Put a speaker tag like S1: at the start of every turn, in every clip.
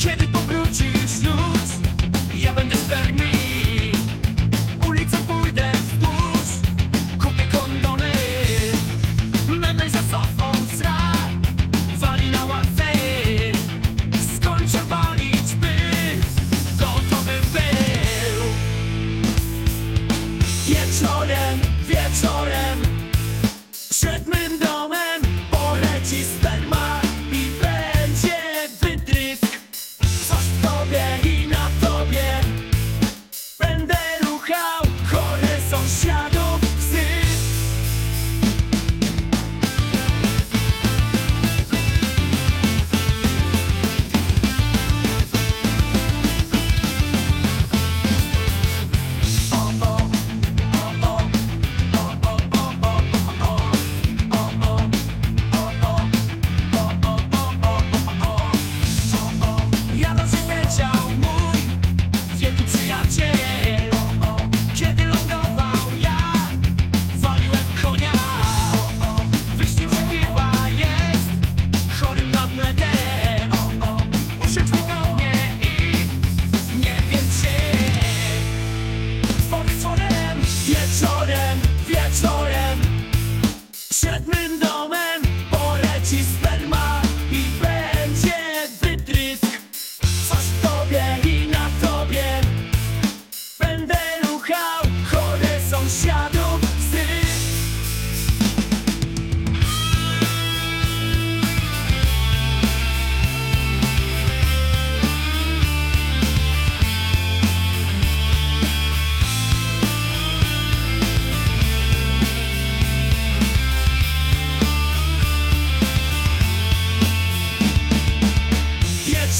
S1: can't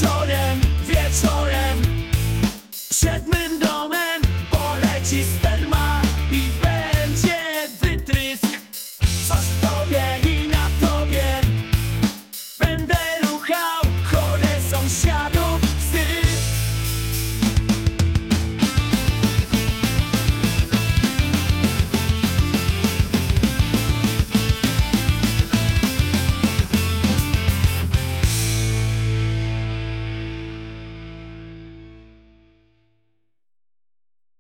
S1: Wieczorem, wieczorem Przed mym domem poleci